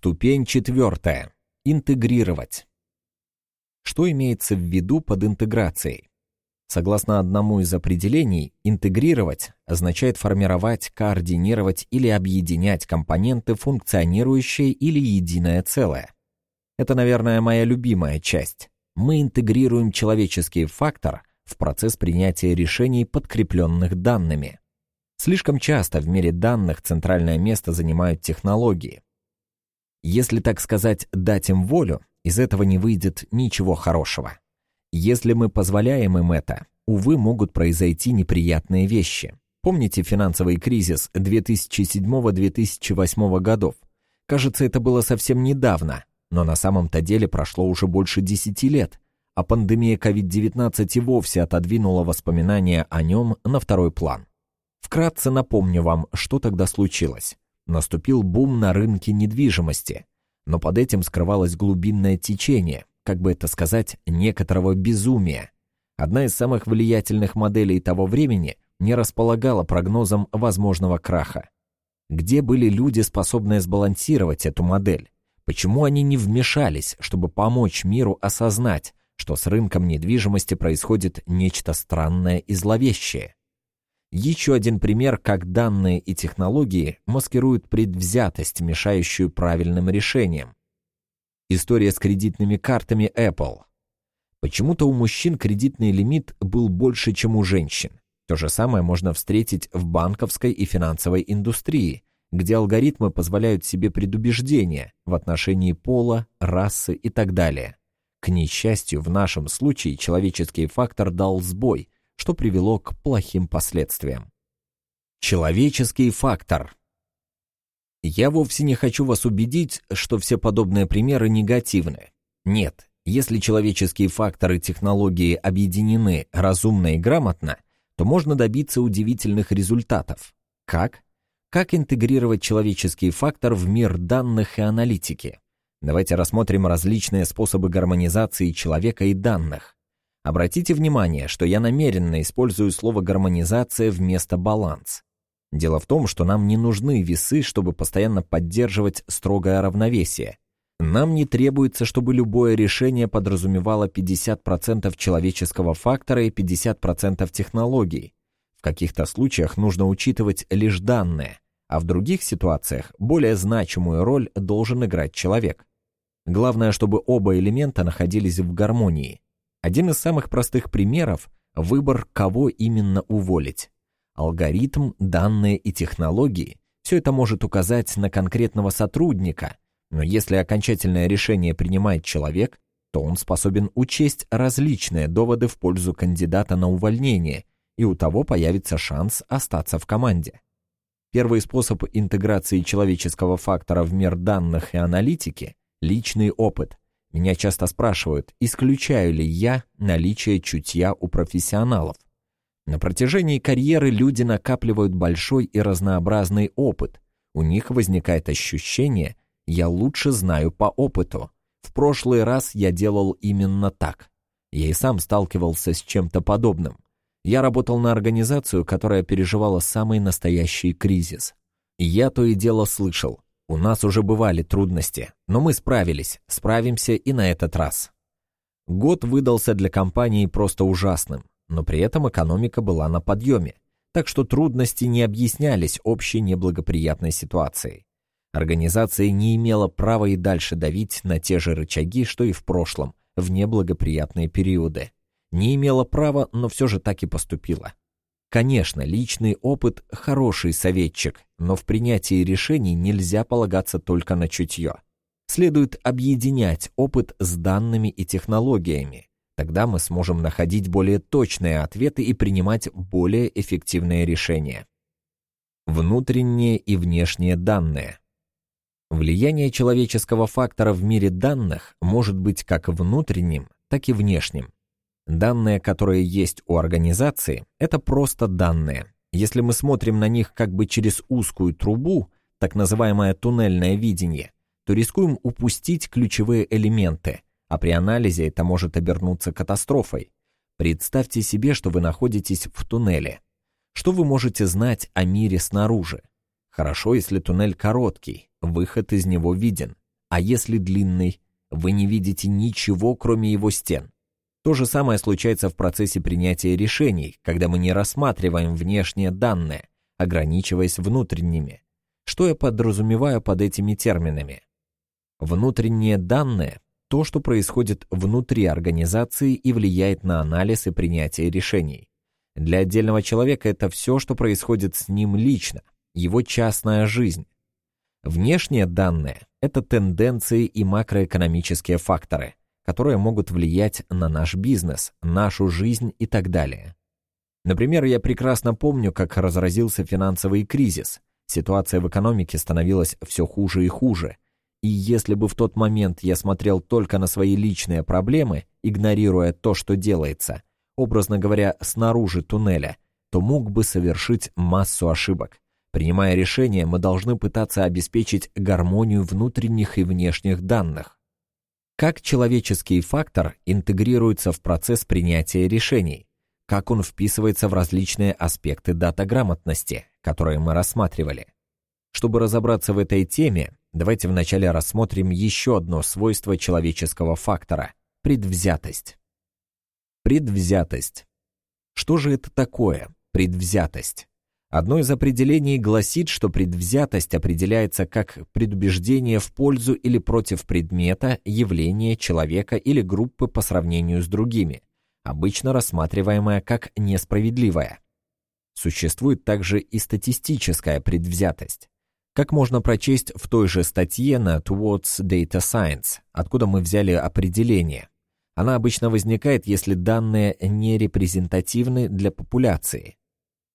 Ступень четвертая. Интегрировать. Что имеется в виду под интеграцией? Согласно одному из определений, интегрировать означает формировать, координировать или объединять компоненты, функционирующие или единое целое. Это, наверное, моя любимая часть. Мы интегрируем человеческий фактор в процесс принятия решений, подкрепленных данными. Слишком часто в мире данных центральное место занимают технологии. Если, так сказать, дать им волю, из этого не выйдет ничего хорошего. Если мы позволяем им это, увы, могут произойти неприятные вещи. Помните финансовый кризис 2007-2008 годов? Кажется, это было совсем недавно, но на самом-то деле прошло уже больше 10 лет, а пандемия COVID-19 и вовсе отодвинула воспоминания о нем на второй план. Вкратце напомню вам, что тогда случилось. Наступил бум на рынке недвижимости, но под этим скрывалось глубинное течение, как бы это сказать, некоторого безумия. Одна из самых влиятельных моделей того времени не располагала прогнозом возможного краха. Где были люди, способные сбалансировать эту модель? Почему они не вмешались, чтобы помочь миру осознать, что с рынком недвижимости происходит нечто странное и зловещее? Еще один пример, как данные и технологии маскируют предвзятость, мешающую правильным решениям. История с кредитными картами Apple. Почему-то у мужчин кредитный лимит был больше, чем у женщин. То же самое можно встретить в банковской и финансовой индустрии, где алгоритмы позволяют себе предубеждения в отношении пола, расы и так далее. К несчастью, в нашем случае человеческий фактор дал сбой – что привело к плохим последствиям. Человеческий фактор. Я вовсе не хочу вас убедить, что все подобные примеры негативны. Нет, если человеческие факторы технологии объединены разумно и грамотно, то можно добиться удивительных результатов. Как? Как интегрировать человеческий фактор в мир данных и аналитики? Давайте рассмотрим различные способы гармонизации человека и данных. Обратите внимание, что я намеренно использую слово «гармонизация» вместо «баланс». Дело в том, что нам не нужны весы, чтобы постоянно поддерживать строгое равновесие. Нам не требуется, чтобы любое решение подразумевало 50% человеческого фактора и 50% технологий. В каких-то случаях нужно учитывать лишь данные, а в других ситуациях более значимую роль должен играть человек. Главное, чтобы оба элемента находились в гармонии. Один из самых простых примеров – выбор, кого именно уволить. Алгоритм, данные и технологии – все это может указать на конкретного сотрудника, но если окончательное решение принимает человек, то он способен учесть различные доводы в пользу кандидата на увольнение, и у того появится шанс остаться в команде. Первый способ интеграции человеческого фактора в мир данных и аналитики – личный опыт. Меня часто спрашивают, исключаю ли я наличие чутья у профессионалов. На протяжении карьеры люди накапливают большой и разнообразный опыт. У них возникает ощущение «я лучше знаю по опыту». В прошлый раз я делал именно так. Я и сам сталкивался с чем-то подобным. Я работал на организацию, которая переживала самый настоящий кризис. И я то и дело слышал. У нас уже бывали трудности, но мы справились, справимся и на этот раз. Год выдался для компании просто ужасным, но при этом экономика была на подъеме, так что трудности не объяснялись общей неблагоприятной ситуацией. Организация не имела права и дальше давить на те же рычаги, что и в прошлом, в неблагоприятные периоды. Не имела права, но все же так и поступила. Конечно, личный опыт – хороший советчик, но в принятии решений нельзя полагаться только на чутье. Следует объединять опыт с данными и технологиями. Тогда мы сможем находить более точные ответы и принимать более эффективные решения. Внутренние и внешние данные. Влияние человеческого фактора в мире данных может быть как внутренним, так и внешним. Данные, которые есть у организации, это просто данные. Если мы смотрим на них как бы через узкую трубу, так называемое туннельное видение, то рискуем упустить ключевые элементы, а при анализе это может обернуться катастрофой. Представьте себе, что вы находитесь в туннеле. Что вы можете знать о мире снаружи? Хорошо, если туннель короткий, выход из него виден. А если длинный, вы не видите ничего, кроме его стен. То же самое случается в процессе принятия решений, когда мы не рассматриваем внешние данные, ограничиваясь внутренними. Что я подразумеваю под этими терминами? Внутренние данные – то, что происходит внутри организации и влияет на анализ и принятие решений. Для отдельного человека это все, что происходит с ним лично, его частная жизнь. Внешние данные – это тенденции и макроэкономические факторы, которые могут влиять на наш бизнес, нашу жизнь и так далее. Например, я прекрасно помню, как разразился финансовый кризис. Ситуация в экономике становилась все хуже и хуже. И если бы в тот момент я смотрел только на свои личные проблемы, игнорируя то, что делается, образно говоря, снаружи туннеля, то мог бы совершить массу ошибок. Принимая решения, мы должны пытаться обеспечить гармонию внутренних и внешних данных. Как человеческий фактор интегрируется в процесс принятия решений? Как он вписывается в различные аспекты датаграмотности, которые мы рассматривали? Чтобы разобраться в этой теме, давайте вначале рассмотрим еще одно свойство человеческого фактора – предвзятость. Предвзятость. Что же это такое, предвзятость? Одно из определений гласит, что предвзятость определяется как предубеждение в пользу или против предмета, явления, человека или группы по сравнению с другими, обычно рассматриваемая как несправедливая. Существует также и статистическая предвзятость. Как можно прочесть в той же статье на Towards Data Science, откуда мы взяли определение. Она обычно возникает, если данные не репрезентативны для популяции,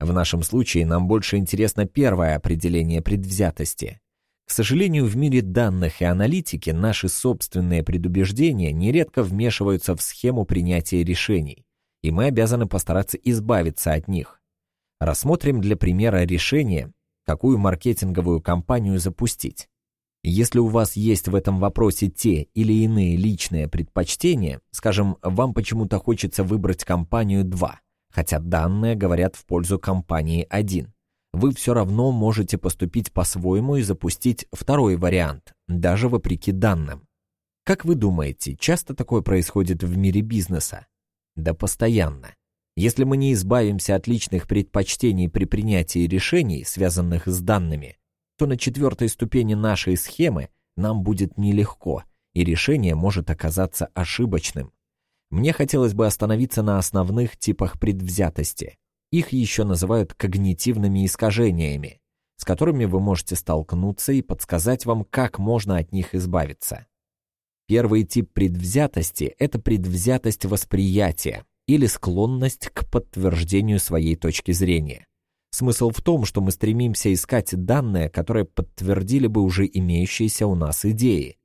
в нашем случае нам больше интересно первое определение предвзятости. К сожалению, в мире данных и аналитики наши собственные предубеждения нередко вмешиваются в схему принятия решений, и мы обязаны постараться избавиться от них. Рассмотрим для примера решение, какую маркетинговую кампанию запустить. Если у вас есть в этом вопросе те или иные личные предпочтения, скажем, вам почему-то хочется выбрать компанию 2, хотя данные говорят в пользу компании 1. Вы все равно можете поступить по-своему и запустить второй вариант, даже вопреки данным. Как вы думаете, часто такое происходит в мире бизнеса? Да постоянно. Если мы не избавимся от личных предпочтений при принятии решений, связанных с данными, то на четвертой ступени нашей схемы нам будет нелегко, и решение может оказаться ошибочным. Мне хотелось бы остановиться на основных типах предвзятости. Их еще называют когнитивными искажениями, с которыми вы можете столкнуться и подсказать вам, как можно от них избавиться. Первый тип предвзятости – это предвзятость восприятия или склонность к подтверждению своей точки зрения. Смысл в том, что мы стремимся искать данные, которые подтвердили бы уже имеющиеся у нас идеи.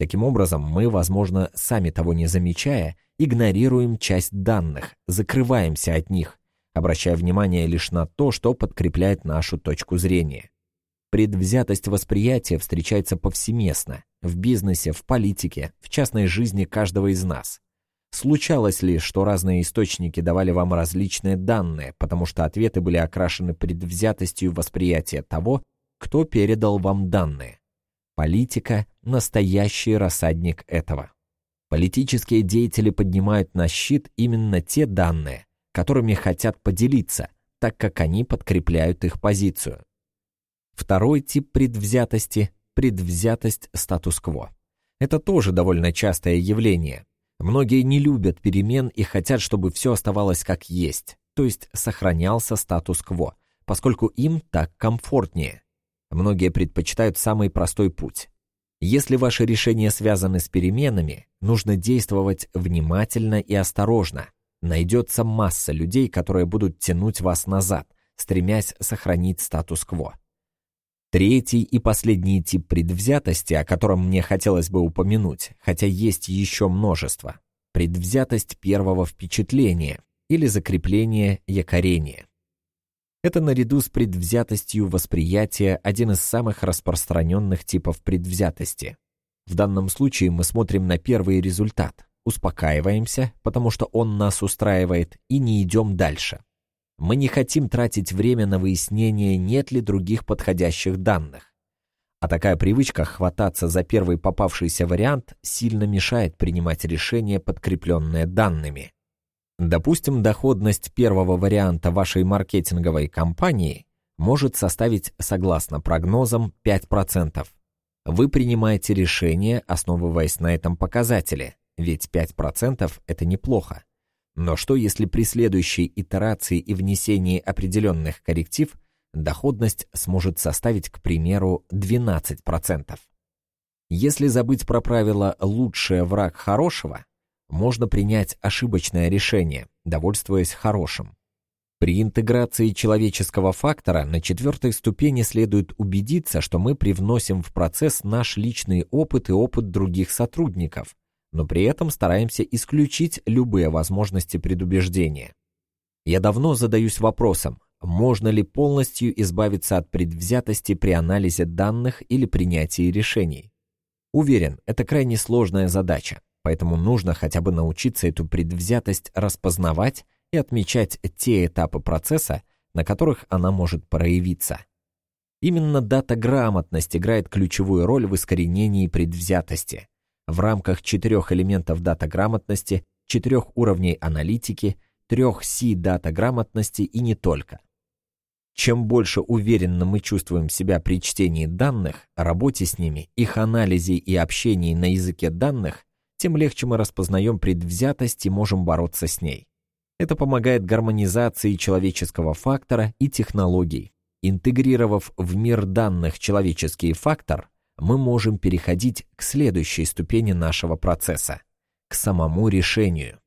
Таким образом, мы, возможно, сами того не замечая, игнорируем часть данных, закрываемся от них, обращая внимание лишь на то, что подкрепляет нашу точку зрения. Предвзятость восприятия встречается повсеместно, в бизнесе, в политике, в частной жизни каждого из нас. Случалось ли, что разные источники давали вам различные данные, потому что ответы были окрашены предвзятостью восприятия того, кто передал вам данные? Политика – настоящий рассадник этого. Политические деятели поднимают на щит именно те данные, которыми хотят поделиться, так как они подкрепляют их позицию. Второй тип предвзятости – предвзятость статус-кво. Это тоже довольно частое явление. Многие не любят перемен и хотят, чтобы все оставалось как есть, то есть сохранялся статус-кво, поскольку им так комфортнее. Многие предпочитают самый простой путь если ваши решения связаны с переменами, нужно действовать внимательно и осторожно. Найдется масса людей, которые будут тянуть вас назад, стремясь сохранить статус-кво. Третий и последний тип предвзятости, о котором мне хотелось бы упомянуть, хотя есть еще множество. Предвзятость первого впечатления или закрепление якорения. Это наряду с предвзятостью восприятия один из самых распространенных типов предвзятости. В данном случае мы смотрим на первый результат, успокаиваемся, потому что он нас устраивает, и не идем дальше. Мы не хотим тратить время на выяснение, нет ли других подходящих данных. А такая привычка хвататься за первый попавшийся вариант сильно мешает принимать решения, подкрепленные данными. Допустим, доходность первого варианта вашей маркетинговой кампании может составить, согласно прогнозам, 5%. Вы принимаете решение, основываясь на этом показателе, ведь 5% – это неплохо. Но что, если при следующей итерации и внесении определенных корректив доходность сможет составить, к примеру, 12%? Если забыть про правило «лучшее враг хорошего», можно принять ошибочное решение, довольствуясь хорошим. При интеграции человеческого фактора на четвертой ступени следует убедиться, что мы привносим в процесс наш личный опыт и опыт других сотрудников, но при этом стараемся исключить любые возможности предубеждения. Я давно задаюсь вопросом, можно ли полностью избавиться от предвзятости при анализе данных или принятии решений. Уверен, это крайне сложная задача, поэтому нужно хотя бы научиться эту предвзятость распознавать и отмечать те этапы процесса, на которых она может проявиться. Именно дата-грамотность играет ключевую роль в искоренении предвзятости. В рамках четырех элементов дата-грамотности, четырех уровней аналитики, трех Си дата-грамотности и не только. Чем больше уверенно мы чувствуем себя при чтении данных, работе с ними, их анализе и общении на языке данных, тем легче мы распознаем предвзятость и можем бороться с ней. Это помогает гармонизации человеческого фактора и технологий. Интегрировав в мир данных человеческий фактор, мы можем переходить к следующей ступени нашего процесса – к самому решению.